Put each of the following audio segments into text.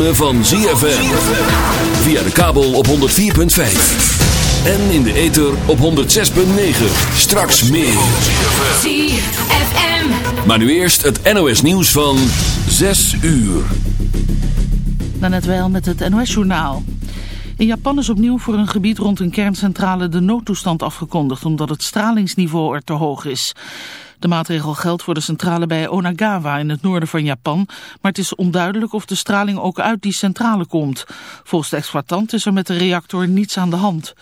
ritme van ZFM. Via de kabel op 104.5. En in de ether op 106.9. Straks meer. ZFM. Maar nu eerst het NOS nieuws van 6 uur. Daarnet wel met het NOS-journaal. In Japan is opnieuw voor een gebied rond een kerncentrale de noodtoestand afgekondigd... omdat het stralingsniveau er te hoog is. De maatregel geldt voor de centrale bij Onagawa in het noorden van Japan, maar het is onduidelijk of de straling ook uit die centrale komt. Volgens de exploitant is er met de reactor niets aan de hand.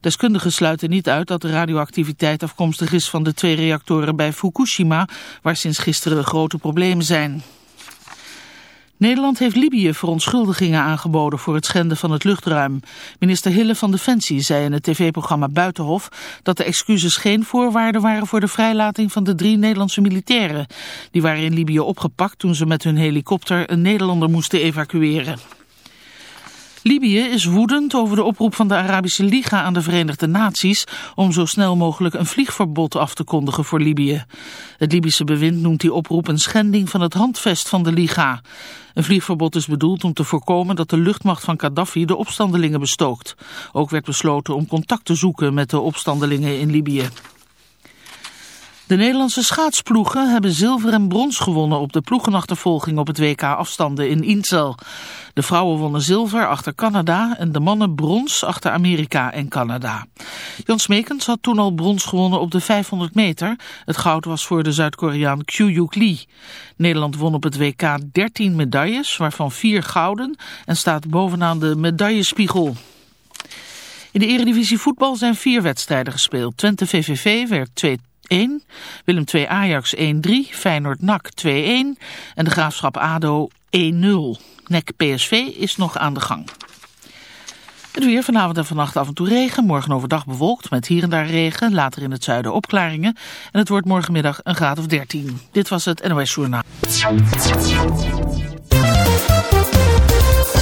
Deskundigen sluiten niet uit dat de radioactiviteit afkomstig is van de twee reactoren bij Fukushima, waar sinds gisteren grote problemen zijn. Nederland heeft Libië verontschuldigingen aangeboden voor het schenden van het luchtruim. Minister Hille van Defensie zei in het tv-programma Buitenhof dat de excuses geen voorwaarde waren voor de vrijlating van de drie Nederlandse militairen. Die waren in Libië opgepakt toen ze met hun helikopter een Nederlander moesten evacueren. Libië is woedend over de oproep van de Arabische Liga aan de Verenigde Naties om zo snel mogelijk een vliegverbod af te kondigen voor Libië. Het Libische bewind noemt die oproep een schending van het handvest van de Liga. Een vliegverbod is bedoeld om te voorkomen dat de luchtmacht van Gaddafi de opstandelingen bestookt. Ook werd besloten om contact te zoeken met de opstandelingen in Libië. De Nederlandse schaatsploegen hebben zilver en brons gewonnen op de ploegenachtervolging op het WK afstanden in Insel. De vrouwen wonnen zilver achter Canada en de mannen brons achter Amerika en Canada. Jan Smekens had toen al brons gewonnen op de 500 meter. Het goud was voor de Zuid-Koreaan Kyu-Yuk Lee. Nederland won op het WK 13 medailles, waarvan 4 gouden en staat bovenaan de medaillespiegel. In de eredivisie voetbal zijn vier wedstrijden gespeeld. Twente VVV werd 2 1, Willem 2 Ajax 1-3, Feyenoord NAC 2-1 en de Graafschap ADO 1-0. NEC PSV is nog aan de gang. Het weer vanavond en vannacht af en toe regen. Morgen overdag bewolkt met hier en daar regen. Later in het zuiden opklaringen. En het wordt morgenmiddag een graad of 13. Dit was het NOS Journaal.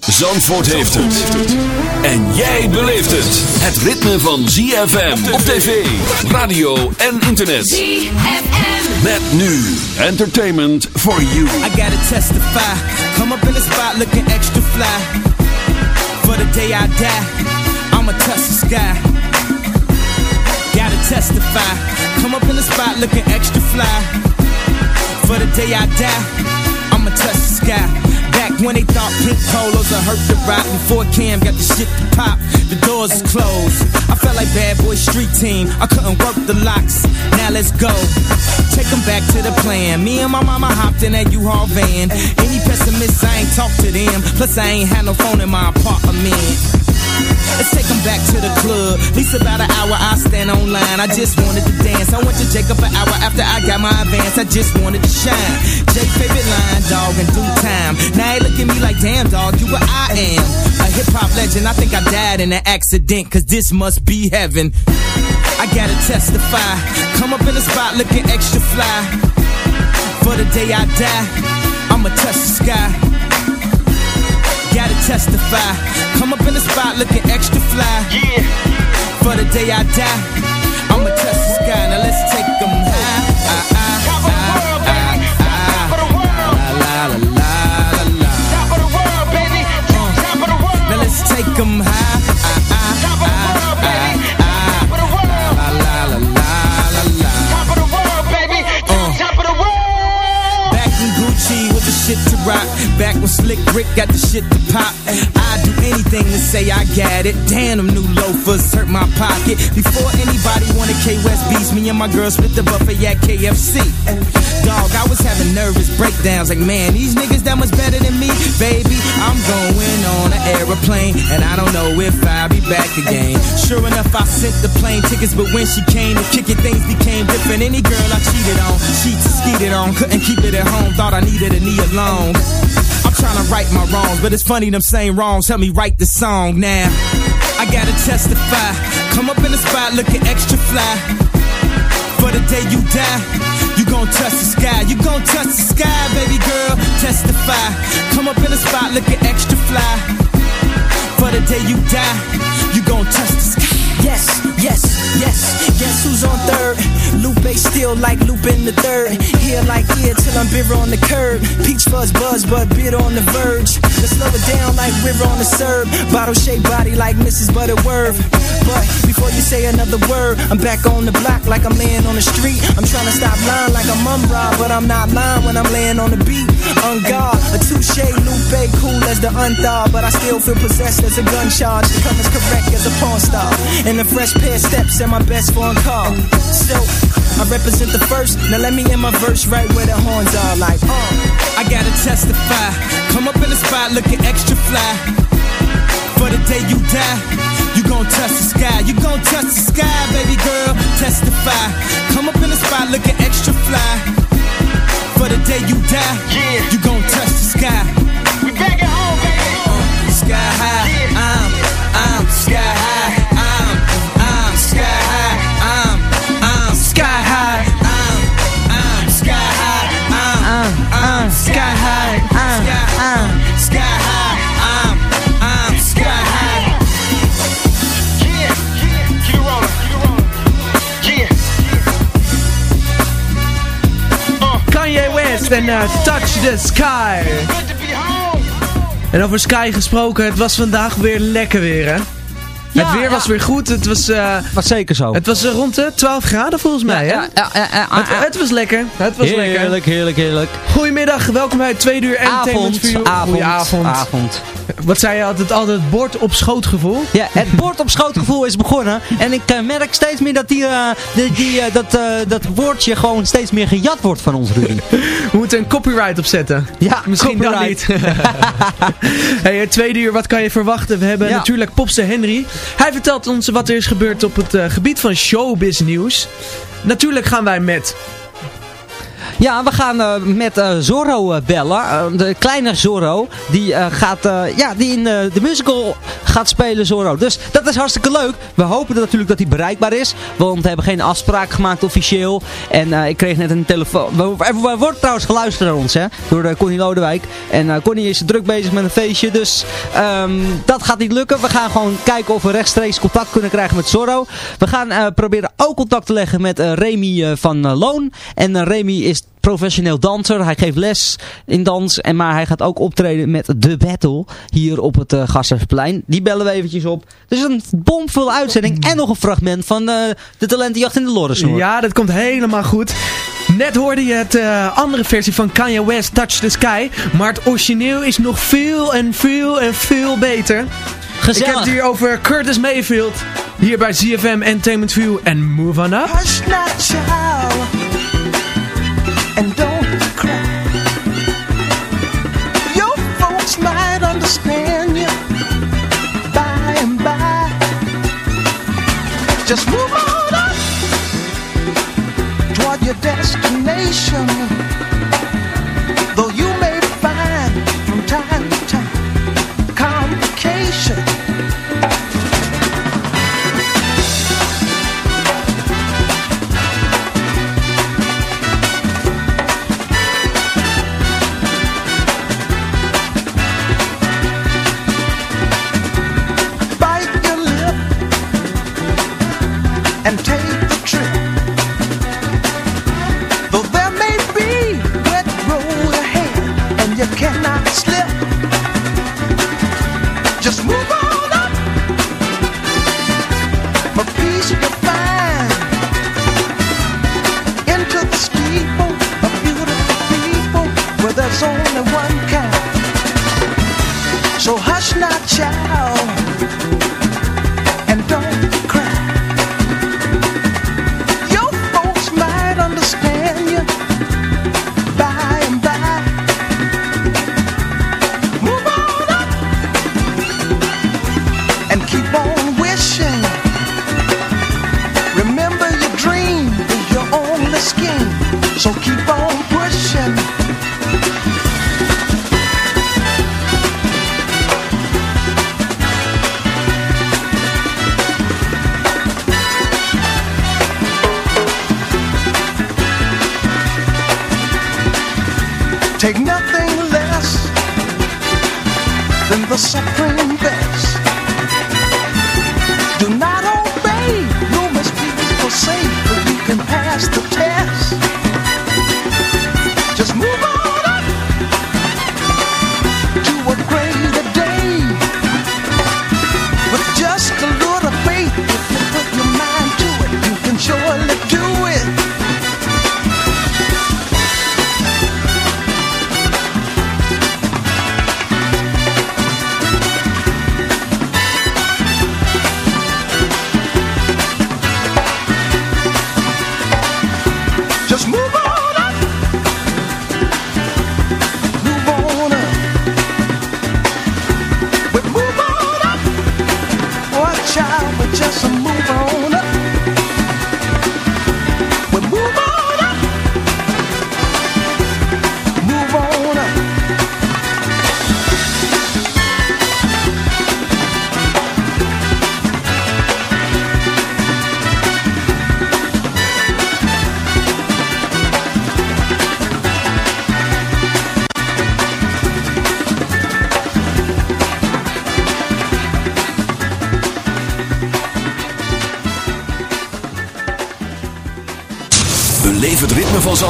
Zandvoort heeft het. En jij beleeft het. Het ritme van ZFM op tv, radio en internet. ZFM. Met nu entertainment for you. I gotta testify. Come up in the spot looking extra fly. For the day I die, I'ma touch the sky. Gotta testify. Come up in the spot looking extra fly. For the day I die, I'ma touch the sky. Back when they thought pink polos would hurt the rock Before Cam got the shit to pop, the doors closed. I felt like bad boy street team, I couldn't work the locks. Now let's go, take them back to the plan. Me and my mama hopped in that U-Haul van. Any pessimists, I ain't talk to them. Plus I ain't had no phone in my apartment Let's take them back to the club. At least about an hour I stand online. I just wanted to dance. I went to Jacob an hour after I got my advance. I just wanted to shine. Jay favorite line, dog, in due time. Now they look at me like, damn, dog, you what I am. A hip hop legend. I think I died in an accident, cause this must be heaven. I gotta testify. Come up in the spot looking extra fly. For the day I die, I'ma touch the sky gotta testify. Come up in the spot looking extra fly. Yeah. For the day I die, I'ma touch the sky. Now let's take them high. When Slick Rick got the shit to pop. I'd do anything to say I got it. Damn, them new loafers hurt my pocket. Before anybody wanted K West beats, me and my girl split the buffet at KFC. Dog, I was having nervous breakdowns. Like, man, these niggas that much better than me. Baby, I'm going on an aeroplane, and I don't know if I'll be back again. Sure enough, I sent the plane tickets, but when she came to kick it, things became different. Any girl I cheated on, she skeeted on, couldn't keep it at home, thought I needed a knee alone. I'm trying to right my wrongs, but it's funny them same wrongs help me write the song now. I gotta testify, come up in the spot looking extra fly. For the day you die, gon' touch the sky. You gon' touch the sky, baby girl. Testify. Come up in the spot looking extra fly. For the day you die, you gon' touch the sky. Yes, yes, yes. Guess who's on third? Lupe still like Lupe in the third. Here like here till I'm bitter on the curb. Peach fuzz buzz, but bitter on the verge. Let's slow it down like river on the serve. Bottle shaped body like Mrs. Butterworth. But before you say another word, I'm back on the block like I'm laying on the street. I'm trying to stop lying like I'm Umbra, but I'm not lying when I'm laying on the beat. On guard, a touche, Lupe, cool as the unthaw, but I still feel possessed as a gun charge. To come as correct as a porn star. And a fresh pair of steps and my best phone call. So, I represent the first. Now let me in my verse right where the horns are like, uh. I gotta testify. Come up in the spot looking extra fly. For the day you die, you gon' touch the sky. You gon' touch the sky, baby girl. Testify. Come up in the spot looking extra fly. For the day you die, Yeah. you gon' touch the sky. We back at home, baby. Sky high, I'm, I'm sky high. En eh, Touch the Sky. En over Sky gesproken, het was vandaag weer lekker weer hè? het weer was weer goed, het was, eh, Was zeker zo. het was eh, rond de 12 graden volgens mij hè? ja, ja, ja, ja, Het, ja. het was lekker, het was lekker. Heerlijk, heerlijk, heerlijk. Goedemiddag, welkom bij het tweede uur Entertainment Avond, avond, Goedenavond. avond. Wat zei je altijd, altijd bord op schoot gevoel? Ja, het bord op schootgevoel is begonnen. En ik eh, merk steeds meer dat, die, eh, die, die, eh, dat, dat woordje gewoon steeds meer gejat wordt van ons, Rudy. We moeten een copyright opzetten. Ja, Misschien dan niet. hey, het tweede uur, wat kan je verwachten? We hebben Ja. natuurlijk Popste Henry. Hij vertelt ons wat er is gebeurd op het gebied van showbiz nieuws. Natuurlijk gaan wij met Ja, we gaan eh, met eh, Zorro eh, bellen. De kleine Zorro. Die, gaat, ja, die in de musical gaat spelen, Zorro. Dus dat is hartstikke leuk. We hopen natuurlijk dat hij bereikbaar is. Want we hebben geen afspraak gemaakt officieel. En ik kreeg net een telefoon. We- Er wordt trouwens geluisterd naar ons, hè. Door Connie Lodewijk. En Connie is druk bezig met een feestje. Dus ehm, dat gaat niet lukken. We gaan gewoon kijken of we rechtstreeks contact kunnen krijgen met Zorro. We gaan proberen ook contact te leggen met Remy van Loon. En Remy is professioneel danser. Hij geeft les in dans. En, maar hij gaat ook optreden met The Battle hier op het uh, Gassersplein. Die bellen we eventjes op. Dus een bomvolle uitzending. En nog een fragment van eh, de talentenjacht in de Lorensnoor. Ja, dat komt helemaal goed. Net hoorde je het eh, andere versie van Kanye West, Touch the Sky. Maar het origineel is nog veel en veel en veel beter. Gezellig. Ik heb het hier over Curtis Mayfield. Hier bij ZFM Entertainment View en Move On Up. And don't cry. Your folks might understand you by and by. Just move on up toward your destination. And take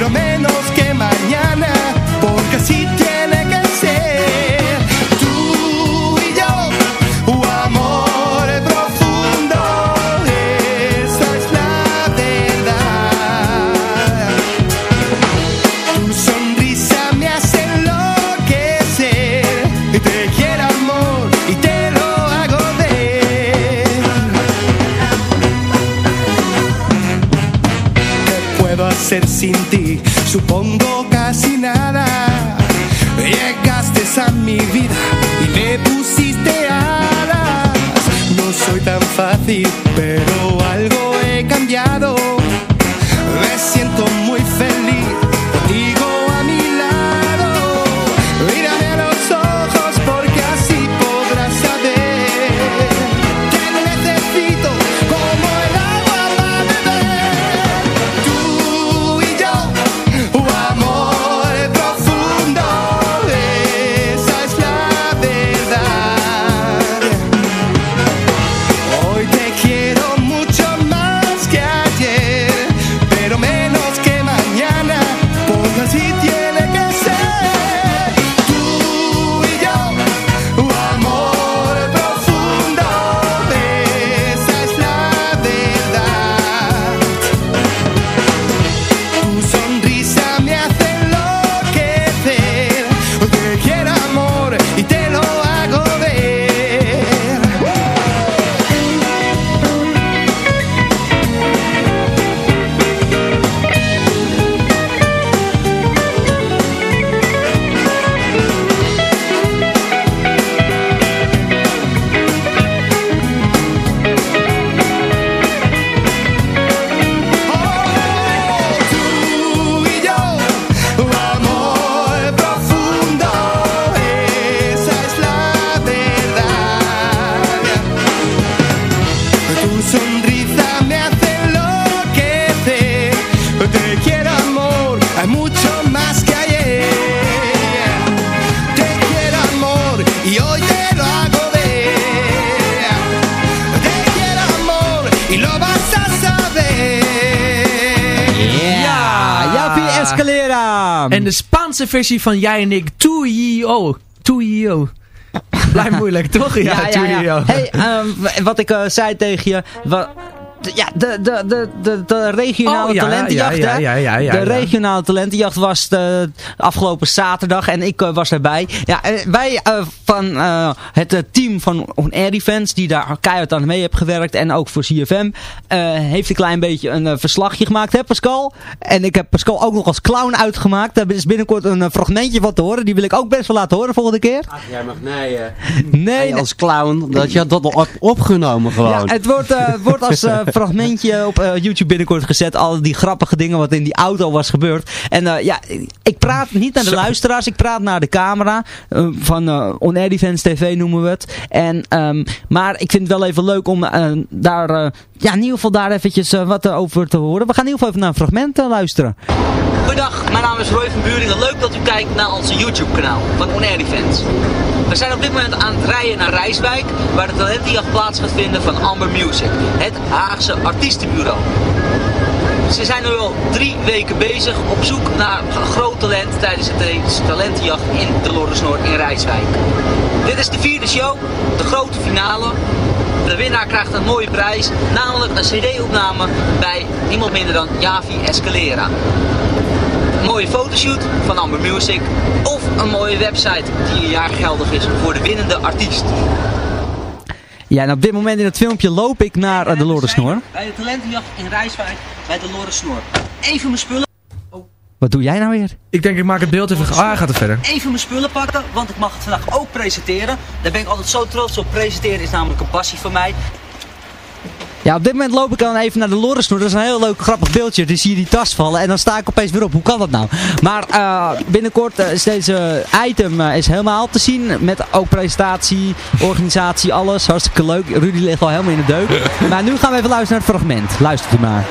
pero menos Spaanse versie van Jij en ik, Tuyo. Tuyo. Blijft moeilijk, toch? Ja, Tuyo. Hey, ehm, wat ik eh, zei tegen je... wa- de- ja, de, de, de, de, de regionale Oh, ja, talentenjacht, ja, ja, hè? ja, ja, ja, de regionale talentenjacht was de afgelopen zaterdag en ik eh, was erbij. Ja, eh, wij eh, van eh, het eh, team van On Air Events, die daar keihard aan mee heeft gewerkt en ook voor CFM, eh, heeft een klein beetje een eh, verslagje gemaakt, hè Pascal? En ik heb Pascal ook nog als clown uitgemaakt. Daar is binnenkort een eh, fragmentje van te horen. Die wil ik ook best wel laten horen volgende keer. Jij mag nee, eh, Nee, nee, als clown, dat je had dat al op, opgenomen gewoon. Ja, het wordt, eh, wordt als eh, fragmentje op eh, YouTube binnenkort gezet. Al die grappige dingen wat in die auto was gebeurd. En eh, ja, ik praat niet naar de luisteraars. Ik praat naar de camera. eh, van eh On Air Defense TV noemen we het. En, ehm, maar ik vind het wel even leuk om eh, daar... ja, in ieder geval daar eventjes wat over te horen. We gaan in ieder geval even naar een fragment luisteren. Goedendag, mijn naam is Roy van Buringen. Leuk dat u kijkt naar onze YouTube kanaal van On Air Defense. We zijn op dit moment aan het rijden naar Rijswijk, waar de talentenjacht plaats gaat vinden van Amber Music, het Haagse artiestenbureau. Ze zijn nu al drie weken bezig op zoek naar groot talent tijdens het talentenjacht in de Lorensnoor in Rijswijk. Dit is de vierde show, de grote finale. De winnaar krijgt een mooie prijs, namelijk een cd-opname bij niemand minder dan Javi Escalera. Een mooie fotoshoot van Amber Music of een mooie website die een jaar geldig is voor de winnende artiest. Ja, en op dit moment in het filmpje loop ik naar eh, de Lorensnoor. Bij de talentenjacht in Rijswijk bij de Lorensnoor. Even mijn spullen. Wat doe jij nou weer? Ik denk ik maak het beeld even... Ah, hij gaat er verder. Even mijn spullen pakken, want ik mag het vandaag ook presenteren. Daar ben ik altijd zo trots op. Presenteren is namelijk een passie van mij. Ja, op dit moment loop ik dan even naar de Lorensnoer. Dat is een heel leuk grappig beeldje. Dan zie je die tas vallen en dan sta ik opeens weer op. Hoe kan dat nou? Maar eh, binnenkort eh, is deze item eh, is helemaal te zien. Met ook presentatie, organisatie, alles. Hartstikke leuk. Rudy ligt al helemaal in de deuk. Maar nu gaan we even luisteren naar het fragment. Luistert u maar.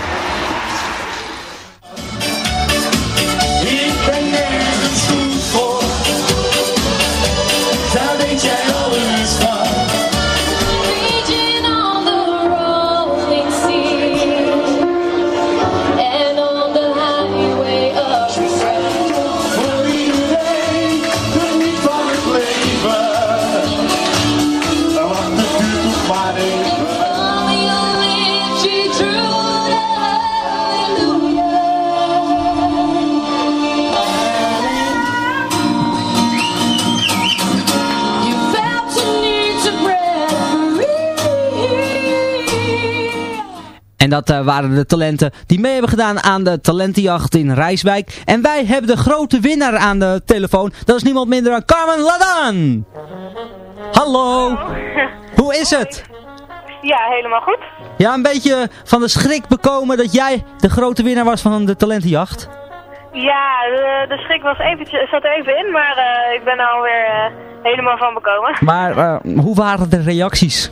En dat eh, waren de talenten die mee hebben gedaan aan de talentenjacht in Rijswijk. En wij hebben de grote winnaar aan de telefoon. Dat is niemand minder dan Carmen Ladan. Hallo. Hoe is het? Ja, helemaal goed. Ja, een beetje van de schrik bekomen dat jij de grote winnaar was van de talentenjacht. Ja, de, de schrik was eventjes, zat er even in, maar eh, ik ben er alweer eh helemaal van bekomen. Maar hoe waren de reacties?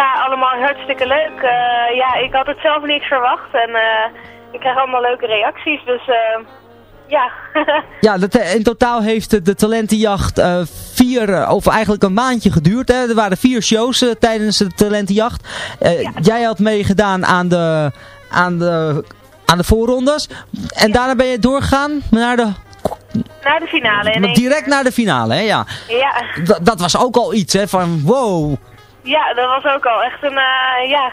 Ja, allemaal hartstikke leuk. Eh, ja, ik had het zelf niks verwacht en eh, ik krijg allemaal leuke reacties, dus eh, ja. Ja, dat, in totaal heeft de, de talentenjacht vier, of eigenlijk een maandje geduurd. Hè? Er waren vier shows tijdens de talentenjacht. Jij had meegedaan aan de, aan, de, aan de voorrondes. En daarna ben je doorgegaan naar de, Naar de finale. in direct naar de finale. Hè? Ja. Ja. Dat, dat was ook al iets, hè? Van wow, ja, dat was ook al echt een, eh, ja,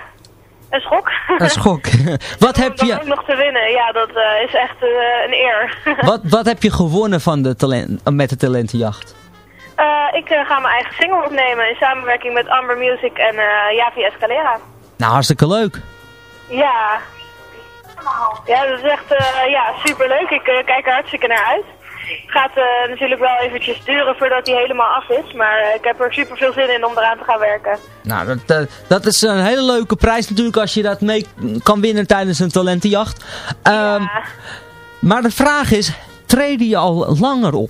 een schok. een schok. wat, heb Om je, ook nog te winnen, ja, dat eh, is echt eh, een eer. wat, wat heb je gewonnen van de talent, met de talentenjacht? Ik ga mijn eigen single opnemen in samenwerking met Amber Music en Javi Escalera. Nou, hartstikke leuk. Ja. Ja, dat is echt ja, superleuk. Ik kijk er hartstikke naar uit. Gaat eh, natuurlijk wel eventjes duren voordat hij helemaal af is. Maar eh, ik heb er super veel zin in om eraan te gaan werken. Nou, dat, eh, dat is een hele leuke prijs natuurlijk als je dat mee kan winnen tijdens een talentenjacht. Ehm, Maar de vraag is, treden je al langer op?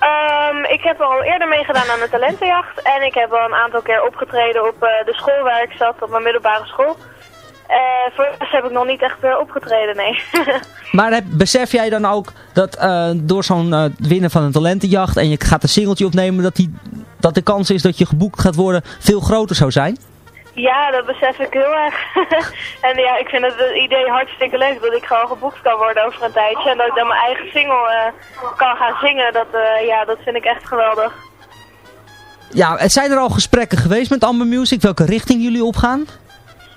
Ehm, ik heb al eerder meegedaan aan de talentenjacht. En ik heb al een aantal keer opgetreden op de school waar ik zat, op mijn middelbare school. Eh voor de rest heb ik nog niet echt weer opgetreden, nee. Maar heb, besef jij dan ook dat eh, door zo'n eh, winnen van een talentenjacht en je gaat een singeltje opnemen, dat, die, dat de kans is dat je geboekt gaat worden veel groter zou zijn? Ja, dat besef ik heel erg. en ja, ik vind het, het idee hartstikke leuk dat ik gewoon geboekt kan worden over een tijdje. En dat ik dan mijn eigen single eh, kan gaan zingen. Dat, eh, ja, dat vind ik echt geweldig. Ja, zijn er al gesprekken geweest met Amber Music, welke richting jullie opgaan?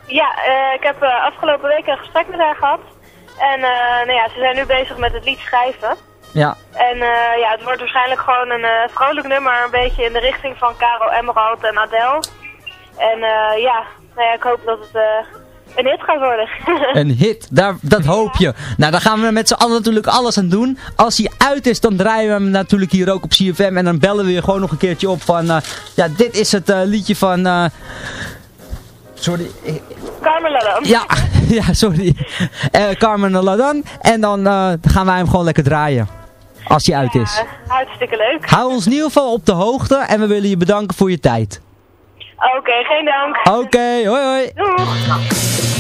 Ja, eh, ik heb eh, afgelopen week een gesprek met haar gehad. En eh, nou ja, ze zijn nu bezig met het lied schrijven. Ja. En ja, het wordt waarschijnlijk gewoon een vrolijk nummer, een beetje in de richting van Caro Emerald en Adele. En ja, nou ja, ik hoop dat het een hit gaat worden. Een hit, daar, dat hoop je. Nou, daar gaan we met z'n allen natuurlijk alles aan doen. Als hij uit is, dan draaien we hem natuurlijk hier ook op CFM. En dan bellen we je gewoon nog een keertje op van... ja, dit is het liedje van... sorry. ik- Carmela dan. Ja, ja, sorry. Eh Carmen Ladan. En dan eh, gaan wij hem gewoon lekker draaien. Als hij uit is. Hartstikke leuk. Hou ons in ieder geval op de hoogte. En we willen je bedanken voor je tijd. Oké, geen dank. Oké, hoi hoi. Doeg.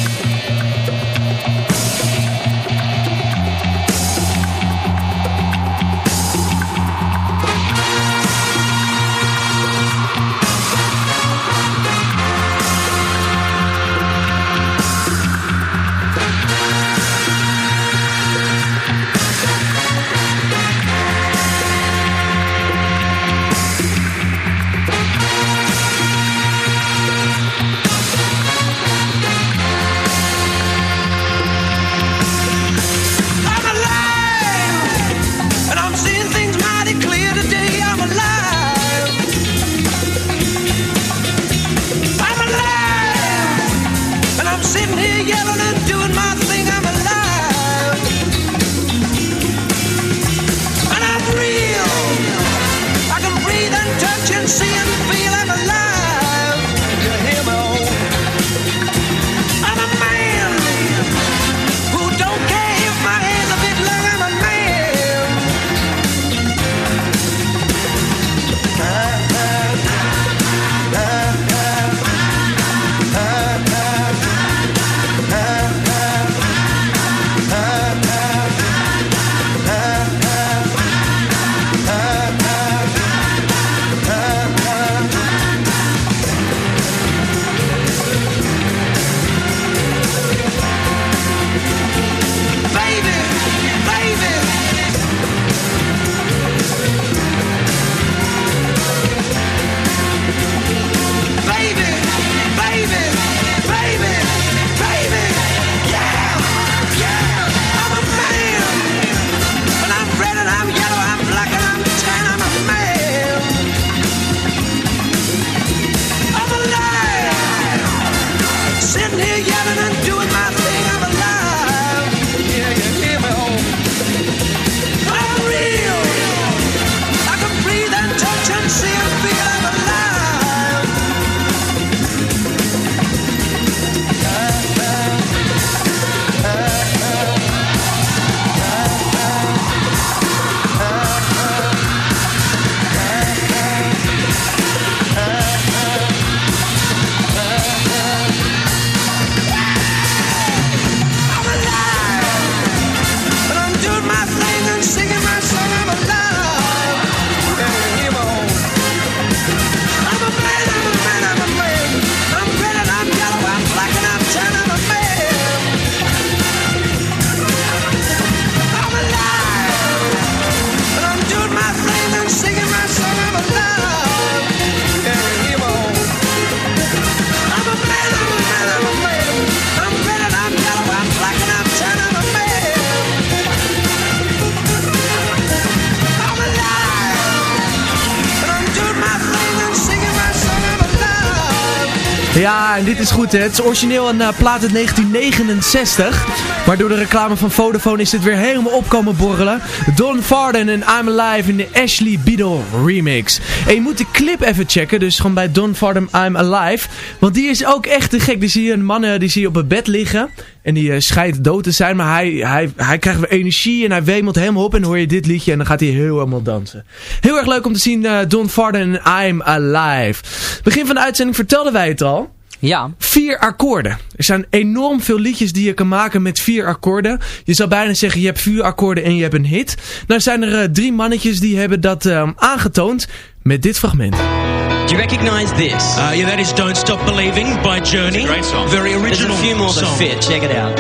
Ja, en dit is goed hè. Het is origineel een eh, plaat uit 1969. Maar door de reclame van Vodafone is dit weer helemaal opkomen borrelen. Don Farden en I'm Alive in de Ashley Beadle remix. En je moet de clip even checken. Dus gewoon bij Don Farden I'm Alive. Want die is ook echt te gek. Die zie je een man eh, die zie je op het bed liggen. En die eh, schijnt dood te zijn. Maar hij, hij, hij krijgt weer energie en hij wemelt helemaal op. En dan hoor je dit liedje en dan gaat hij heel helemaal dansen. Heel erg leuk om te zien eh, Don Farden en I'm Alive. Begin van de uitzending vertelden wij het al. Ja. Vier akkoorden. Er zijn enorm veel liedjes die je kan maken met vier akkoorden. Je zou bijna zeggen je hebt vier akkoorden en je hebt een hit. Nou zijn er eh, drie mannetjes die hebben dat eh, aangetoond met dit fragment. Do you recognise this? Uh, yeah, that is Don't Stop Believing by Journey. great song. Very original There's a few more that fit. Check it out.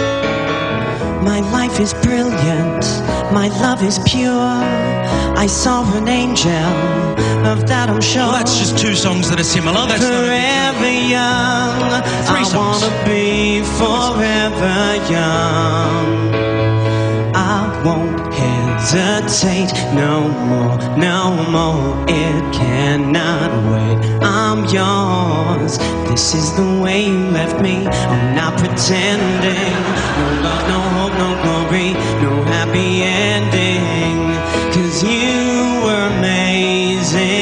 My life is brilliant, my love is pure. I saw an angel, of that I'm sure. Well, that's just two songs that are similar. That's not forever young. Three I songs. wanna be forever young. I won't hesitate no more, no more. It cannot wait. I'm yours. This is the way you left me. I'm not pretending. No love, no hope, no glory, no happy ending. Cause you were amazing.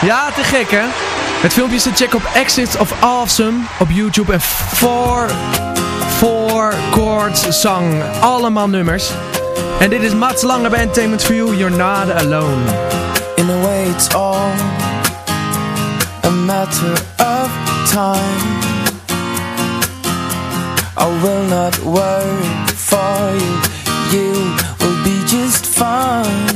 Ja, te gek hè? Het filmpje is te checken op Exit of Awesome op YouTube en 4 4 chords song. Allemaal nummers. En dit is Mats Lange bij Entertainment for You. You're not alone. In a way it's all a matter of time I will not worry for you You will be just fine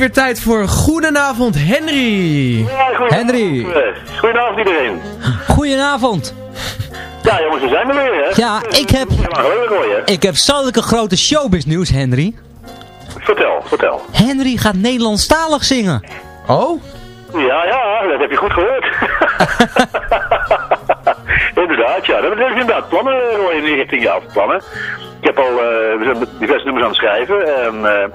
weer tijd voor Goedenavond Henry. Henry. Goedenavond iedereen. Goedenavond. Ja jongens, we zijn er weer hè. Ja, ik heb, ik heb zulke grote showbiznieuws, Henry. Vertel, vertel. Henry gaat Nederlandstalig zingen. Oh? Ja, ja, dat heb je goed gehoord. inderdaad, ja. Dat is inderdaad plannen, Roy, in die richting. Ja, plannen. Nummers aan het schrijven. En, eh,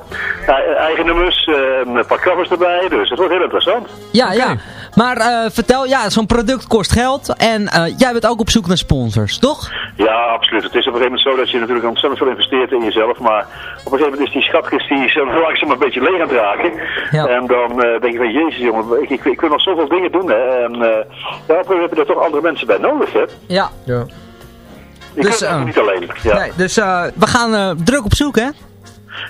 ja, eigen nummers, eh, een paar covers erbij. Dus het wordt heel interessant. Ja, ja. Maar eh, vertel, ja, zo'n product kost geld. En eh, jij bent ook op zoek naar sponsors, toch? Ja, absoluut. Het is op een gegeven moment zo dat je natuurlijk ontzettend veel investeert in jezelf. Maar op een gegeven moment is die schatkist die zo langzaam een beetje leeg aan het raken. En dan eh, denk je van, jezus jongen, ik, ik, ik wil nog zoveel dingen doen. Hè. En eh, ja, op een gegeven moment heb je er toch andere mensen bij nodig. Hè. Ja. ja. Dus, het eh, niet alleen. Ja. Nee, dus eh, we gaan eh, druk op zoek, hè?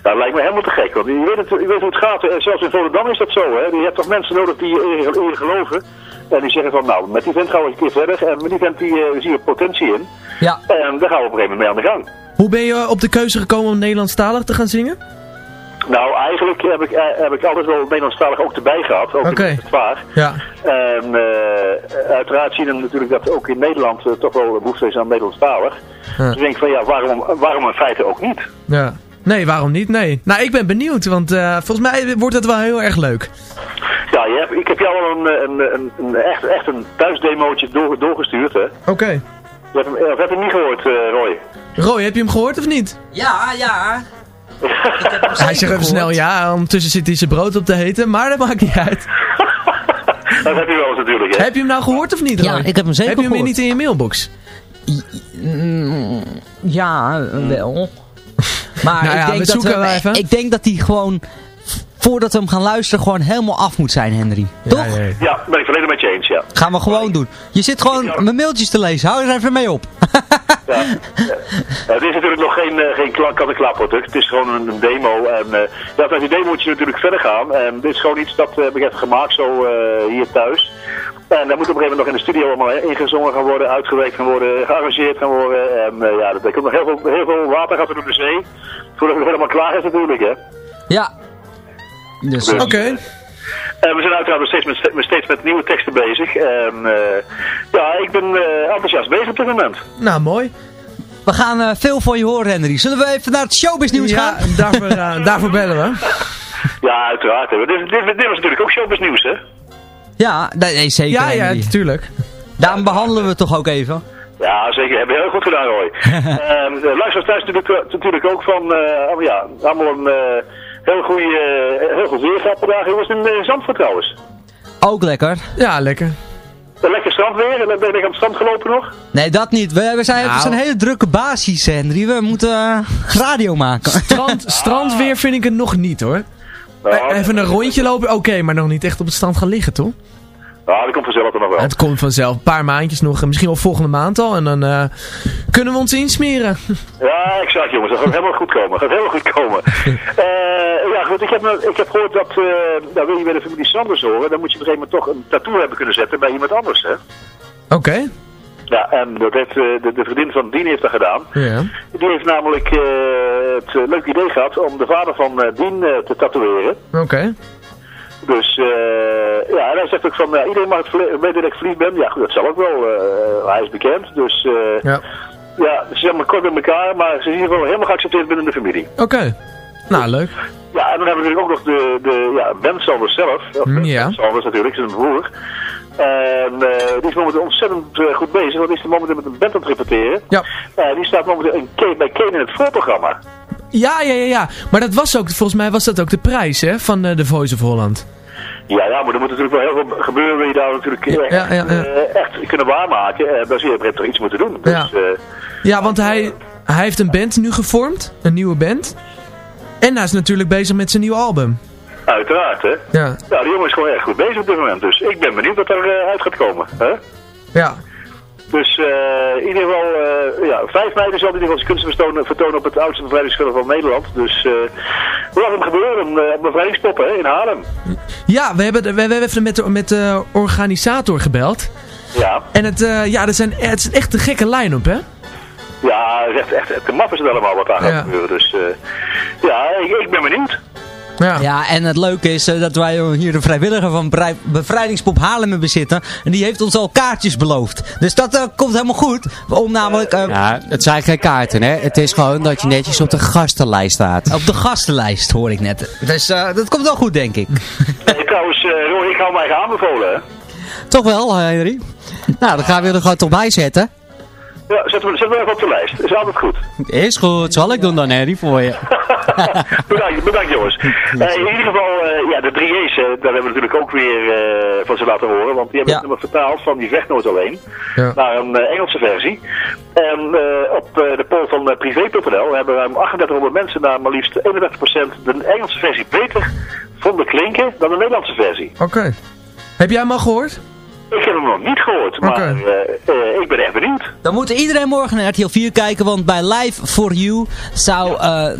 Dat lijkt me helemaal te gek. Want je weet, het, je weet hoe het gaat. Zelfs in Volendam is dat zo. Hè. Je hebt toch mensen nodig die in geloven. En die zeggen van, nou, met die vent gaan we een keer verder. En met die vent die, eh, zien we potentie in. Ja. En daar gaan we op een gegeven moment mee aan de gang. Hoe ben je op de keuze gekomen om Nederlandstalig te gaan zingen? Nou, eigenlijk heb ik, eh, heb ik altijd wel Nederlandstalig ook erbij gehad. Ook Oké. in het waar. Ja. En eh, uiteraard zien we natuurlijk dat ook in Nederland eh, toch wel behoefte is aan Nederlandstalig. Ja. Dus ik denk van ja, waarom, waarom in feite ook niet? Ja. Nee, waarom niet? Nee. Nou, ik ben benieuwd, want eh, volgens mij wordt het wel heel erg leuk. Ja, je hebt, ik heb jou al een, een, een, een echt, echt een thuisdemootje door, doorgestuurd, hè? Oké. Je hebt hem, of heb je hem niet gehoord, eh, Roy? Roy, heb je hem gehoord of niet? Ja, ja. Hij zegt even snel ja, ondertussen zit hij zijn brood op te heten, maar dat maakt niet uit. Dat heb je wel eens natuurlijk, hè? Heb je hem nou gehoord of niet, Ja, ik heb hem zeker Heb je hem gehoord. niet in je mailbox? Mm, ja, wel. Maar Nou ja, ik, we denk dat even. ik denk dat hij gewoon, voordat we hem gaan luisteren, gewoon helemaal af moet zijn, Henry. Toch? Ja, ben ik volledig met je eens, ja. Gaan we gewoon doen. Je zit gewoon mijn mailtjes te lezen. Hou er even mee op. Ja. Het is natuurlijk nog geen, eh, geen kla- kat-en-klaar product. Het is gewoon een, demo. En eh, ja, met die demo moet je natuurlijk verder gaan. En dit is gewoon iets dat eh, heb ik even gemaakt zo eh, hier thuis. En dat moet op een gegeven moment nog in de studio allemaal ingezongen gaan worden, uitgewerkt gaan worden, gearrangeerd gaan worden. En eh, ja, er komt nog heel veel, heel veel water gaat er door de zee. Voordat het helemaal klaar is natuurlijk, hè. Ja. Dus, Dus- Oké. We zijn uiteraard nog steeds met, met- steeds met nieuwe teksten bezig. En eh, ja, ik ben eh, enthousiast bezig op dit moment. Nou, mooi. We gaan eh, veel van je horen, Henry. Zullen we even naar het showbiz nieuws Ja, gaan? daarvoor, eh, daarvoor bellen we. Ja, uiteraard. hè. Dit, dit, dit was natuurlijk ook showbiz nieuws, hè? Ja, nee, zeker. Ja, ja, natuurlijk. Daarom behandelen we het toch ook even. Ja, zeker. Heb je heel goed gedaan, Roy. Ehm luisteraars thuis natuurlijk, natuurlijk ook van, eh, oh ja, allemaal een eh, heel, eh, heel goed weer gehad vandaag. Het was in uh, Zandvoort trouwens. Ook lekker. Ja, lekker. Een lekker strandweer. Ben je aan het strand gelopen nog? Nee, dat niet. We, we, zijn, we Nou. zijn hele drukke basis, Henry. We moeten eh, radio maken. Strand, strandweer vind ik het nog niet hoor. Nou, Even een rondje lopen, oké, maar nog niet echt op het strand gaan liggen, toch? Nou, dat komt vanzelf er nog wel. Het komt vanzelf, een paar maandjes nog, en misschien wel volgende maand al, en dan eh, kunnen we ons insmeren. Ja, exact jongens. Dat gaat helemaal goed komen. Dat gaat helemaal goed komen. Eh, ja, goed. Ik heb, ik heb gehoord dat, eh nou, wil je bij de familie Sanders horen, dan moet je op een gegeven moment toch een tattoo hebben kunnen zetten bij iemand anders, hè? Oké. Ja, en dat heeft, eh, de, de vriendin van Dien heeft dat gedaan. Ja. Die heeft namelijk eh, het eh, leuke idee gehad om de vader van eh, Dien eh, te tatoeëren. Oké. Dus eh, ja, en hij zegt ook van, ja, iedereen mag het weten dat ik verliefd ben. Ja, goed, dat zal ook wel. eh, hij is bekend, dus eh, Ja. ja, ze zijn maar kort met elkaar, maar ze zijn in ieder geval helemaal geaccepteerd binnen de familie. Oké. Nou, leuk. Ja, en dan hebben we natuurlijk ook nog de, de ja, Ben Sanders zelf. Mm, Ben ja. Sanders natuurlijk, zijn broer. En eh, die is momenteel ontzettend goed bezig, want die is momenteel met een band aan het repeteren. Ja. Eh, die staat momenteel in bij Kane in het voorprogramma. Ja, ja, ja, ja. Maar dat was ook, volgens mij was dat ook de prijs, hè, van The Voice of Holland. Ja, ja, maar er moet natuurlijk wel heel veel gebeuren. Wil je daar natuurlijk eh, Ja, ja, ja. eh, echt kunnen waarmaken. Uh, een gegeven moment toch iets moeten doen. Dus, Ja. eh, Ja, want hij, hij heeft een band nu gevormd, een nieuwe band. En hij is natuurlijk bezig met zijn nieuwe album. uiteraard, hè. Ja. Ja, die jongen is gewoon erg goed bezig op dit moment. Dus ik ben benieuwd wat eruit uit gaat komen. Hè? Ja. Dus eh, in ieder geval, eh, ja, 5 mei zal hij in ieder geval zijn kunsten vertonen, vertonen op het oudste bevrijdingsschilder van Nederland. Dus eh we laten hem gebeuren eh, op bevrijdingspop hè, in Haarlem. Ja, we hebben, we, we hebben even met de, met de organisator gebeld. Ja, En het, eh, ja, dat zijn, het is echt een gekke line-up, hè? ja het is echt, echt, te maf is het allemaal wat daar gaat gebeuren. Dus eh, ja, ik, ik ben benieuwd. Ja. Ja, en het leuke is eh, dat wij hier een vrijwilliger van Bevrijdingspop Haarlem hebben zitten. En die heeft ons al kaartjes beloofd. Dus dat eh, komt helemaal goed. Om namelijk eh, Ja, het zijn geen kaarten, hè. Het is gewoon dat je netjes op de gastenlijst staat. op de gastenlijst, hoor ik net. Dus eh, dat komt wel goed, denk ik. Nee, trouwens, eh, Roy, ik hou mij aanbevolen. Hè. Toch wel, Henry? Nou, dan gaan we er gewoon toch bij zetten. Ja, zetten we, zetten we even op de lijst. Is altijd goed. Is goed, zal ik doen dan, Henry, voor je. bedankt, bedankt jongens. Eh, in ieder geval, eh, ja, de 3A's, eh, daar hebben we natuurlijk ook weer eh, van ze laten horen. Want die hebben Ja. het nummer vertaald van die vechtnoot alleen Ja. naar een Engelse versie. En eh, op eh, de poll van privé.nl hebben ruim 3800 mensen naar maar liefst 31% de Engelse versie beter vonden klinken dan de Nederlandse versie. Oké. Heb jij hem al gehoord? Ik heb hem nog niet gehoord, maar eh, eh, ik ben echt benieuwd. Dan moet iedereen morgen naar RTL 4 kijken, want bij Live for You zou, eh,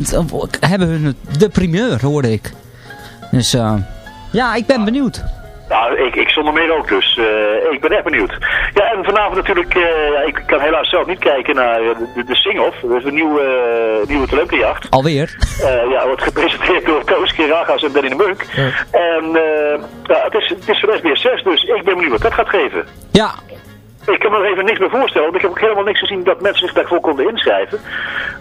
hebben hun het- de primeur, hoorde ik. Dus eh, ja, ik ben benieuwd. Nou, ik, ik zonder meer ook, dus eh, ik ben echt benieuwd. Ja, en vanavond natuurlijk, eh, ik kan helaas zelf niet kijken naar eh, de, de sing-off. Dat is een nieuwe, uh, nieuwe talentenjacht. Alweer? Ja, wordt gepresenteerd door Koos Kiragas en Danny de Munk. En eh, ja, het, is, het is van SBS 6, dus ik ben benieuwd wat dat gaat geven. Ja. Ik kan me er even niks bij voorstellen, want ik heb ook helemaal niks gezien dat mensen zich daarvoor konden inschrijven.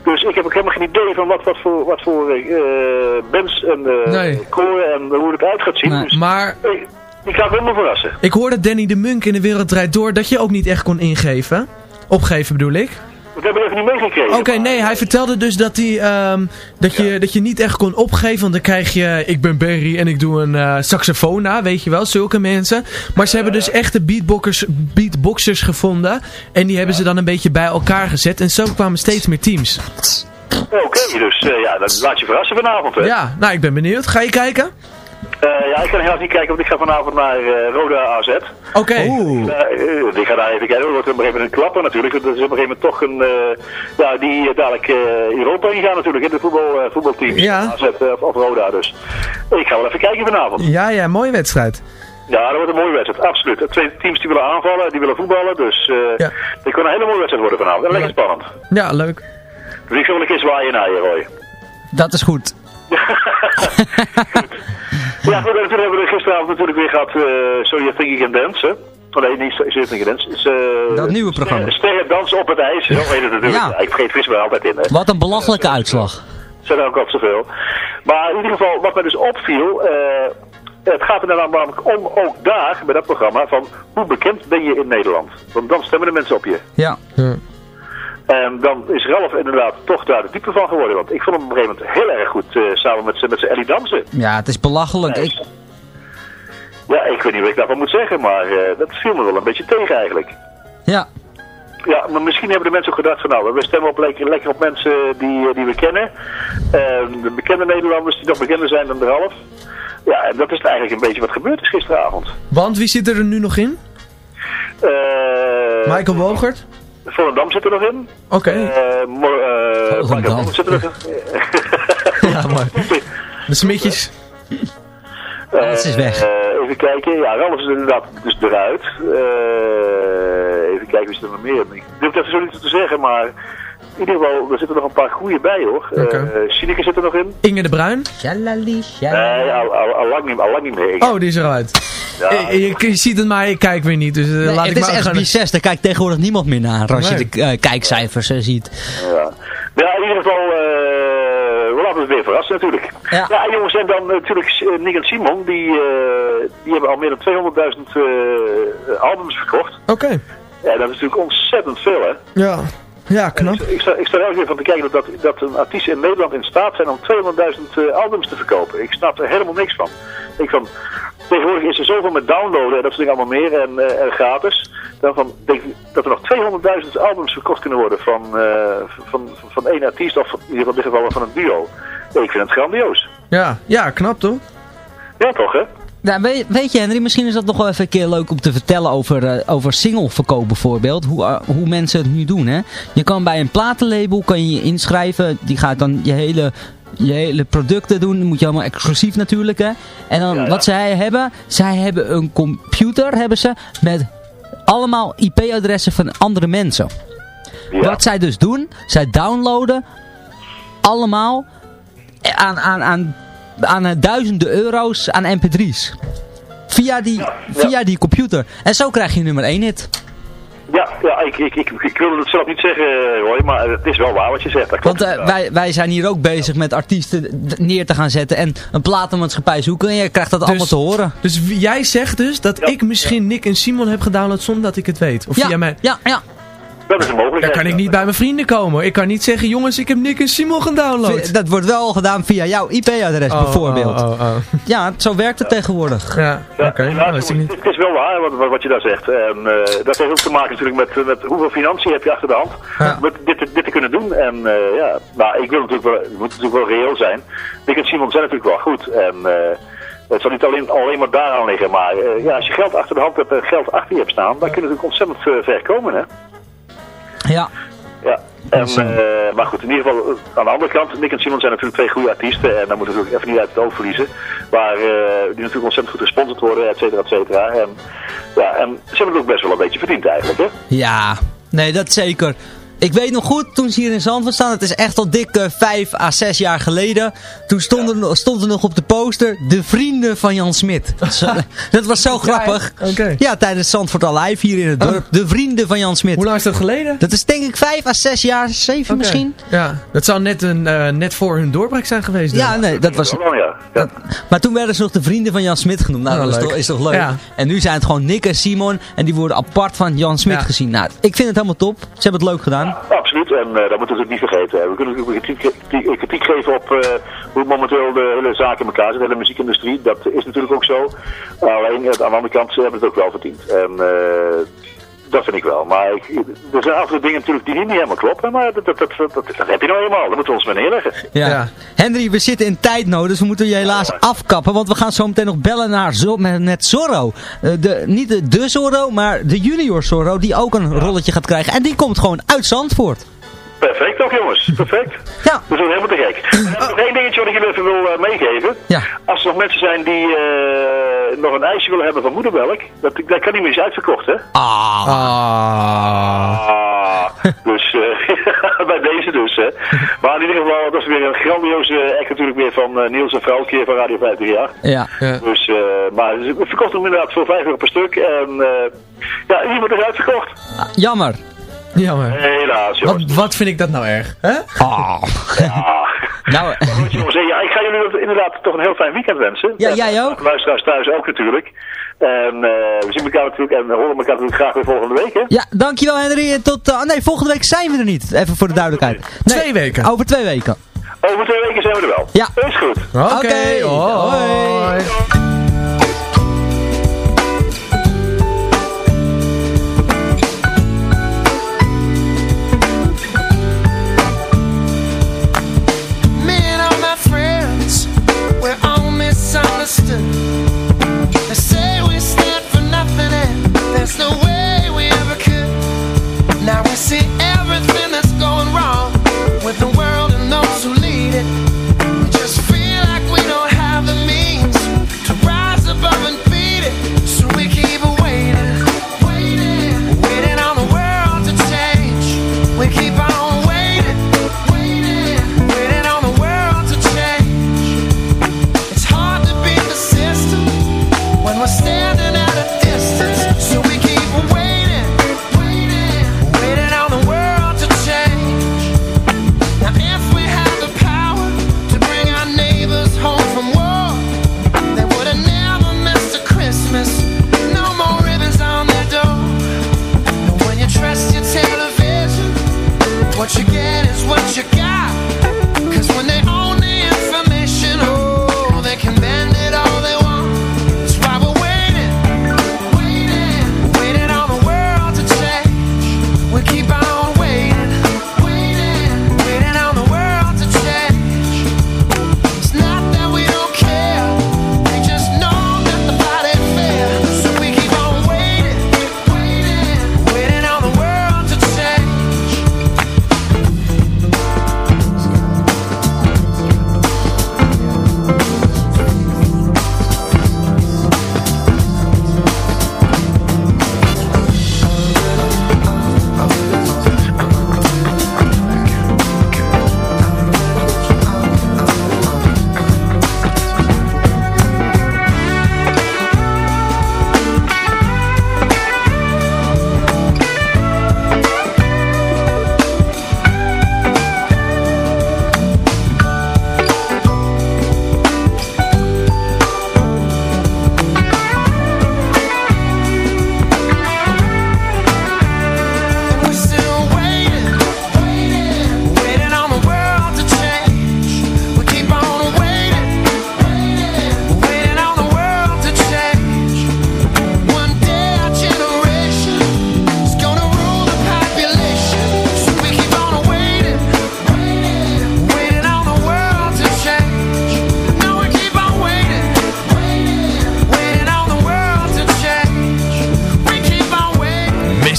Dus ik heb ook helemaal geen idee van wat, wat voor, wat voor eh, bands en eh Nee. koren en hoe het uit gaat zien. Nee. Dus Maar ik, ik ga helemaal verrassen. ik hoorde Danny de Munk in de wereld draait door dat je ook niet echt kon ingeven. Opgeven bedoel ik. Dat hebben we even niet meegekregen. Oké, nee, hij vertelde dus dat, hij, ehm, dat, je, dat je niet echt kon opgeven. Want dan krijg je, ik ben Barry en ik doe een eh, saxofoon na, weet je wel, zulke mensen. Maar ze hebben dus echte beatboxers, beatboxers gevonden. En die hebben ze dan een beetje bij elkaar gezet. En zo kwamen steeds meer teams. Oké, dus eh, ja, dat laat je verrassen vanavond, hè? Ja, nou ik ben benieuwd. Ga je kijken? Eh, ja, ik kan helaas niet kijken, want ik ga vanavond naar eh, Roda AZ. Oké. Uh, ik ga daar even kijken. Dat wordt op een gegeven moment een klapper natuurlijk. Dat is op een gegeven moment toch een... eh, ja, die dadelijk eh, Europa ingaan natuurlijk. In de voetbal, eh, voetbalteams. Ja. AZ eh, of, of Roda dus. Ik ga wel even kijken vanavond. Ja, ja, mooie wedstrijd. Ja, dat wordt een mooie wedstrijd. Absoluut. De Twee teams die willen aanvallen, die willen voetballen. Dus eh dit kan een hele mooie wedstrijd worden vanavond. En lekker spannend. Ja, leuk. Dus ik zal wel een keer zwaaien naar je, Roy. Dat is goed. Ja, goed, en toen hebben we gisteravond natuurlijk weer gehad, eh So You Think You Can Dance, hè? Oh, nee, niet So You Think You Can Dance. Is, eh, Dat nieuwe programma. Sterren dansen op het ijs, zo heet het natuurlijk. Ja. Ja, ik vergeet vis wel altijd in, hè. Wat een belachelijke uitslag. zijn er ook al zoveel. Maar in ieder geval, wat mij dus opviel, eh, het gaat er namelijk om, ook daar, bij dat programma, van hoe bekend ben je in Nederland? Want dan stemmen de mensen op je. Ja. En dan is Ralf inderdaad toch daar de type van geworden. Want ik vond hem op een gegeven moment heel erg goed eh, samen met, z'n- met zijn Ellie dansen. Ja, het is belachelijk. Ik, Ja, ik weet niet wat ik daarvan moet zeggen, maar eh, dat viel me wel een beetje tegen eigenlijk. ja. Ja, maar misschien hebben de mensen ook gedacht van nou, we stemmen op lekker, lekker op mensen die, eh, die we kennen. En de bekende Nederlanders die nog bekender zijn dan de half. Ja, en dat is eigenlijk een beetje wat gebeurd is gisteravond. Want wie zit er nu nog in? Eh Michael Wogert? Volendam zit er nog in. Oké. Eh Mo- eh, Michael zit er nog in. ja, maar. De Smitjes. Alles is weg. Eh, even kijken. Ja, Ralf is inderdaad dus eruit. Eh, even kijken, wie zit er nog meer? Ik durf even zo niet te zeggen, maar... In ieder geval, er zitten nog een paar goede bij hoor. Eh Sineke zit er nog in. Inge de Bruin? Shalali, Nee, al, al, al, lang niet, al lang niet meer. Oh, die is eruit. Ja. Je, je- je ziet het maar, ik kijk weer niet. Dus eh, Nee, laat het ik maar is gaan. SB6, daar kijkt tegenwoordig niemand meer naar als Nee. je de eh, kijkcijfers ziet. Ja. ja, in ieder geval, eh, we laten het weer verrassen natuurlijk. Ja. jongens, en dan natuurlijk Nick en Simon, die, eh, die hebben al meer dan 200.000 eh, albums verkocht. Oké. Ja, dat is natuurlijk ontzettend veel, hè. Ja. Ja, knap. Ik sta, ik sta er keer van te kijken dat, dat een artiest in Nederland in staat zijn om 200.000 eh, albums te verkopen. Ik snap er helemaal niks van. Ik van, tegenwoordig is er zoveel met downloaden en dat soort dingen allemaal meer en, eh, en gratis. Dan van, denk ik dat er nog 200.000 albums verkocht kunnen worden van, eh, van, van, van één artiest of in ieder geval in dit geval van een duo. Ik vind het grandioos. Ja, ja, knap toch? Ja, toch hè? Ja, weet, weet je Henry, misschien is dat nog wel even een keer leuk om te vertellen over, eh, over singleverkoop bijvoorbeeld. Hoe, eh, hoe mensen het nu doen hè. Je kan bij een platenlabel kan je je inschrijven. Die gaat dan je hele, je hele producten doen. Dat moet je allemaal exclusief natuurlijk hè. En dan wat zij hebben, zij hebben een computer hebben ze met allemaal IP-adressen van andere mensen. Wat zij dus doen, zij downloaden allemaal aan, aan, aan, aan eh, duizenden euro's aan mp3's. Via die, via die computer. En zo krijg je nummer 1 hit. Ja, ja ik, ik, ik, ik wilde het zelf niet zeggen, Roy, maar het is wel waar wat je zegt. Dat klopt Want eh, wij, wij zijn hier ook bezig met artiesten neer te gaan zetten en een platenmaatschappij zoeken. En je krijgt dat allemaal te horen. Dus jij zegt dus dat ik misschien Nick en Simon heb gedownload zonder dat ik het weet? Of Ja, via mij? ja, ja. Dat is een Dan mogelijkheid. kan ik niet bij mijn vrienden komen. Ik kan niet zeggen, jongens, ik heb Nick en Simon gedownload. Dat wordt wel gedaan via jouw IP-adres Oh, bijvoorbeeld. oh, oh, oh. Ja, zo werkt het tegenwoordig. Ja, oké. Nou. Het is wel waar wat, wat, je daar zegt. En eh, dat heeft ook te maken natuurlijk met, met hoeveel financiën heb je achter de hand Ja. om dit, te- dit te kunnen doen. En eh, ja, maar ik wil natuurlijk wel, het moet natuurlijk wel reëel zijn. Nick en Simon zijn natuurlijk wel goed. En eh, het zal niet alleen, alleen maar daaraan liggen. Maar eh, ja, als je geld achter de hand hebt en geld achter je hebt staan, dan kun je natuurlijk ontzettend ver komen. Hè? Ja. Ja, en, eh, maar goed, in ieder geval, aan de andere kant, Nick en Simon zijn natuurlijk twee goede artiesten. En daar moeten we natuurlijk even niet uit het oog verliezen. Maar eh, die natuurlijk ontzettend goed gesponsord worden, et cetera, et cetera. En, ja, en ze hebben het ook best wel een beetje verdiend eigenlijk, hè? Ja, nee, dat zeker. Ik weet nog goed, toen ze hier in Zandvoort staan, het is echt al dik eh, vijf à zes jaar geleden. Toen stond, er, nog- stond er nog op de poster, de vrienden van Jan Smit. Dat, was zo grappig. Ja, tijdens Zandvoort Alive hier in het dorp. De vrienden van Jan Smit. Hoe lang is dat geleden? Dat is denk ik vijf à zes jaar, zeven Oké. misschien. Ja, dat zou net, een, eh, net voor hun doorbraak zijn geweest. Ja, denk ik. nee, dat was... Wel, ja. ja. Maar toen werden ze nog de vrienden van Jan Smit genoemd. Nou, Oh, dat is toch, is toch leuk. Ja. En nu zijn het gewoon Nick en Simon. En die worden apart van Jan Smit Ja. gezien. Nou, ik vind het helemaal top. Ze hebben het leuk gedaan. Absoluut, en eh, dat moeten we natuurlijk niet vergeten. We kunnen natuurlijk kritiek, kritiek- geven op eh, hoe momenteel de hele zaak in elkaar zit, de hele muziekindustrie. Dat is natuurlijk ook zo. Alleen, eh, aan de andere kant, ze hebben het ook wel verdiend. En eh, Dat vind ik wel. Maar ik, er zijn af en toe dingen natuurlijk die niet helemaal kloppen. Maar dat, dat, dat, dat, dat, dat heb je nou eenmaal. Daar moeten we ons mee neerleggen. Ja. Henry, we zitten in tijdnood, dus we moeten je helaas afkappen. Want we gaan zo meteen nog bellen naar Zo met, met Zorro. Eh, de, niet de, de Zorro, maar de junior Zorro, die ook een rolletje gaat krijgen. En die komt gewoon uit Zandvoort. Perfect toch jongens, perfect. Ja. We zijn helemaal te gek. En nog één dingetje wat ik jullie even wil eh, meegeven. Ja. Als er nog mensen zijn die eh, nog een ijsje willen hebben van moedermelk, dat, dat kan niet meer eens uitverkocht hè. Ah. Ah. dus eh, bij deze dus hè. Maar in ieder geval, dat is weer een grandioze act natuurlijk weer van eh, Niels en Vrouwtje van Radio 50 jaar. Ja. Dus, eh, maar we verkochten hem inderdaad voor 5 euro per stuk. En eh, ja, wordt er uitverkocht. Jammer. Jammer. Helaas jongens. Wat, wat vind ik dat nou erg? Hè? Ah. Ja. Nou, Goed, jongens, ja, ik ga jullie inderdaad toch een heel fijn weekend wensen. Ja, jij ook. De luisteraars thuis ook natuurlijk. En eh, we zien elkaar natuurlijk en horen elkaar natuurlijk graag weer volgende week, hè? Ja, dankjewel Henry. En tot, eh, nee, volgende week zijn we er niet. Even voor de duidelijkheid. Nee, Twee weken. Over twee weken. Over twee weken zijn we er wel. Ja. Is goed. Oké, hoi. Misunderstood. They say we stand for nothing and there's no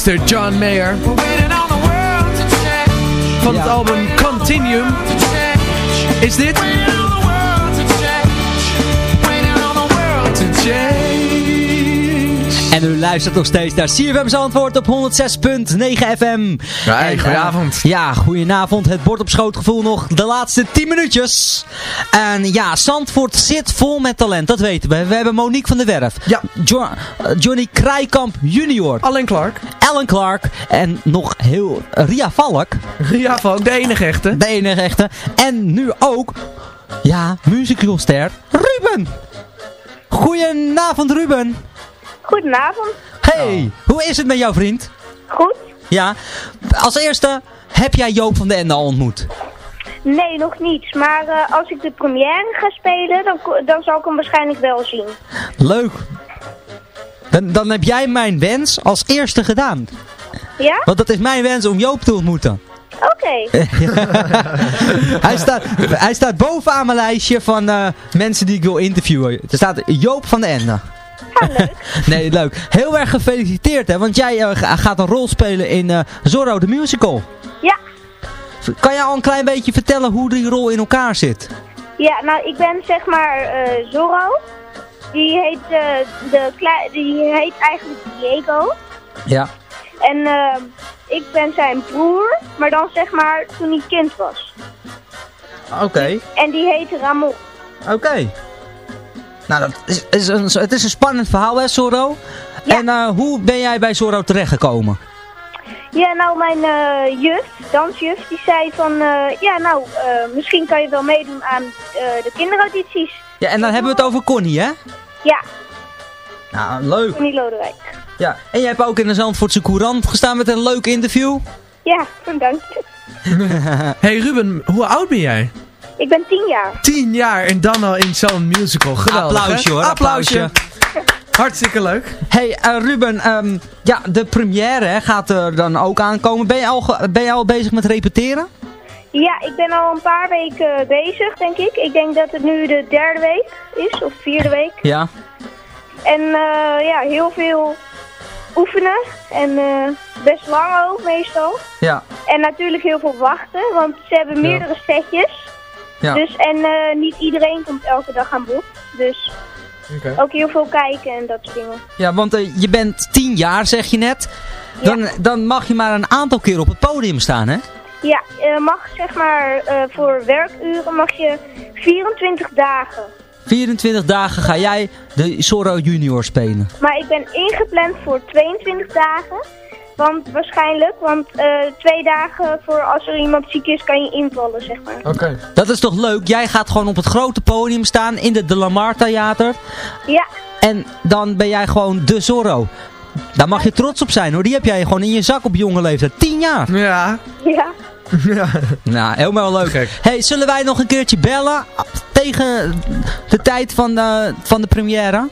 Mr. John Mayer van het album Continuum. Is dit? En u luistert nog steeds naar CFM Zandvoort op 106.9 FM. Ja, En, goedenavond. eh, ja, goedenavond. Het bord op schootgevoel nog de laatste 10 minuutjes. En ja, Zandvoort zit vol met talent, dat weten we. We hebben Monique van der Werf. Ja. Jo- eh, Johnny Krijkamp junior. Alan Clark. Alan Clark. En nog heel Ria Valk. Ja, van de enige echte. De enige echte. En nu ook, ja, musicalster Ruben. Goedenavond Ruben. Goedenavond. Hey, hoe is het met jouw vriend? Goed? Ja, als eerste, heb jij Joop van den Ende al ontmoet? Nee, nog niet. Maar eh, als ik de première ga spelen, dan, dan zal ik hem waarschijnlijk wel zien. Leuk. Dan, dan heb jij mijn wens als eerste gedaan. Ja? Want dat is mijn wens om Joop te ontmoeten. Oké. hij, staat, hij staat bovenaan mijn lijstje van eh, mensen die ik wil interviewen. Er staat Joop van de Ende. nee, leuk. Heel erg gefeliciteerd, hè. Want jij eh, ga- gaat een rol spelen in eh, Zorro the Musical. Ja. Kan jij al een klein beetje vertellen hoe die rol in elkaar zit? Ja, nou, ik ben zeg maar eh, Zorro. Die heet, eh, de die heet eigenlijk Diego. Ja. En eh, ik ben zijn broer, maar dan zeg maar toen hij kind was. Oké. En die heet Ramon. Oké. Nou, dat is, is een, het is een spannend verhaal, hè, Zorro? En eh, hoe ben jij bij Zorro terechtgekomen? Ja, nou, mijn eh, juf, dansjuf, die zei van... eh, ja, nou, eh, misschien kan je wel meedoen aan eh, de kinderaudities. Ja, en dan hebben we het over Connie, hè? Ja, Nou, leuk. Connie Lodewijk. Ja, en jij hebt ook in de Zandvoortse Courant gestaan met een leuk interview. Ja, dank je. hey Ruben, hoe oud ben jij? Ik ben tien jaar. Tien jaar en dan al in zo'n musical. Geweldig, Applausje, hoor, Applausje. applausje. Hartstikke leuk. Hey eh, Ruben, ehm, ja, de première hè, gaat er dan ook aankomen. Ben je, al ben je al bezig met repeteren? Ja, ik ben al een paar weken bezig, denk ik. Ik denk dat het nu de derde week is, of vierde week. Ja. En eh, ja, heel veel oefenen. En eh, best lang ook, meestal. Ja. En natuurlijk heel veel wachten, want ze hebben Ja. meerdere setjes. Ja. Dus, en eh, niet iedereen komt elke dag aan bod. Dus ook heel veel kijken en dat soort dingen. Ja, want eh, je bent tien jaar, zeg je net. Dan, dan mag je maar een aantal keer op het podium staan, hè? Ja, je mag zeg maar eh, voor werkuren mag je 24 dagen. 24 dagen ga jij de Zorro Junior spelen. Maar ik ben ingepland voor 22 dagen. Want waarschijnlijk, want eh, twee dagen voor als er iemand ziek is, kan je invallen, zeg maar. Oké. Dat is toch leuk? Jij gaat gewoon op het grote podium staan in de De Lamar Theater. Ja. En dan ben jij gewoon de Zorro. Daar mag je trots op zijn hoor. Die heb jij gewoon in je zak op jonge leeftijd. 10 jaar. Ja. Ja. ja. Nou, helemaal leuk. Hey, zullen wij nog een keertje bellen tegen de tijd van de, van de première?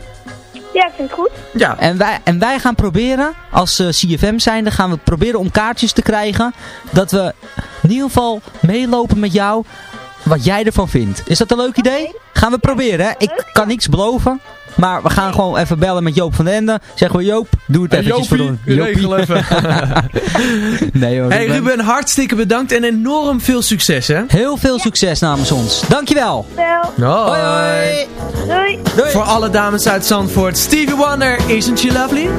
Ja, vind ik goed. Ja. En wij, en wij gaan proberen, als eh, CFM zijnde, gaan we proberen om kaartjes te krijgen. Dat we in ieder geval meelopen met jou wat jij ervan vindt. Is dat een leuk idee? Gaan we proberen, hè? Ik kan niks beloven. Maar we gaan gewoon even bellen met Joop van den Ende. Zeggen we Joop, doe het Hey, eventjes voor ons. regel even. nee hoor. Hey Ruben, hartstikke bedankt en enorm veel succes hè. Heel veel succes namens ons. Dankjewel. Wel. Hoi hoi. Doei. Voor alle dames uit Zandvoort, Stevie Wonder, Isn't She Lovely?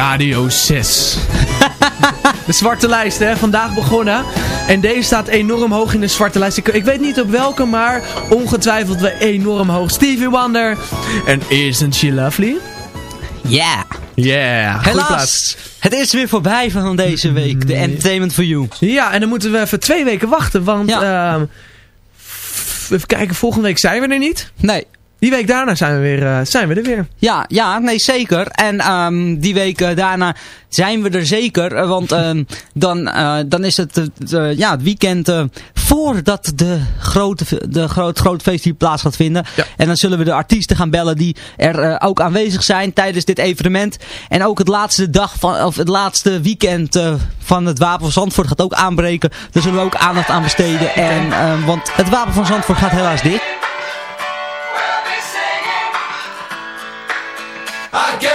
Radio 6. de zwarte lijst, hè, vandaag begonnen. En deze staat enorm hoog in de zwarte lijst. Ik, ik weet niet op welke, maar ongetwijfeld wel enorm hoog. Stevie Wonder. En Isn't She Lovely? Ja. Yeah, goed plaats. Helaas, het is weer voorbij van deze week. De Entertainment for You. Ja, en dan moeten we even twee weken wachten, want... ehm, f- even kijken, volgende week zijn we er niet. Nee. Die week daarna zijn we, weer, eh, zijn we er weer. Ja, ja, nee zeker. En ehm, die week eh, daarna zijn we er zeker. eh, want ehm, dan, eh, dan is het ja, het weekend voordat de grote, de groot, groot feest hier plaats gaat vinden. En dan zullen we de artiesten gaan bellen die er ook aanwezig zijn tijdens dit evenement. En ook het laatste dag van, of het laatste weekend van het Wapen van Zandvoort gaat ook aanbreken. Daar zullen we ook aandacht aan besteden. En, eh, want het Wapen van Zandvoort gaat helaas dicht. I got